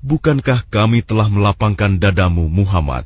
Bukankah kami telah melapangkan dadamu Muhammad?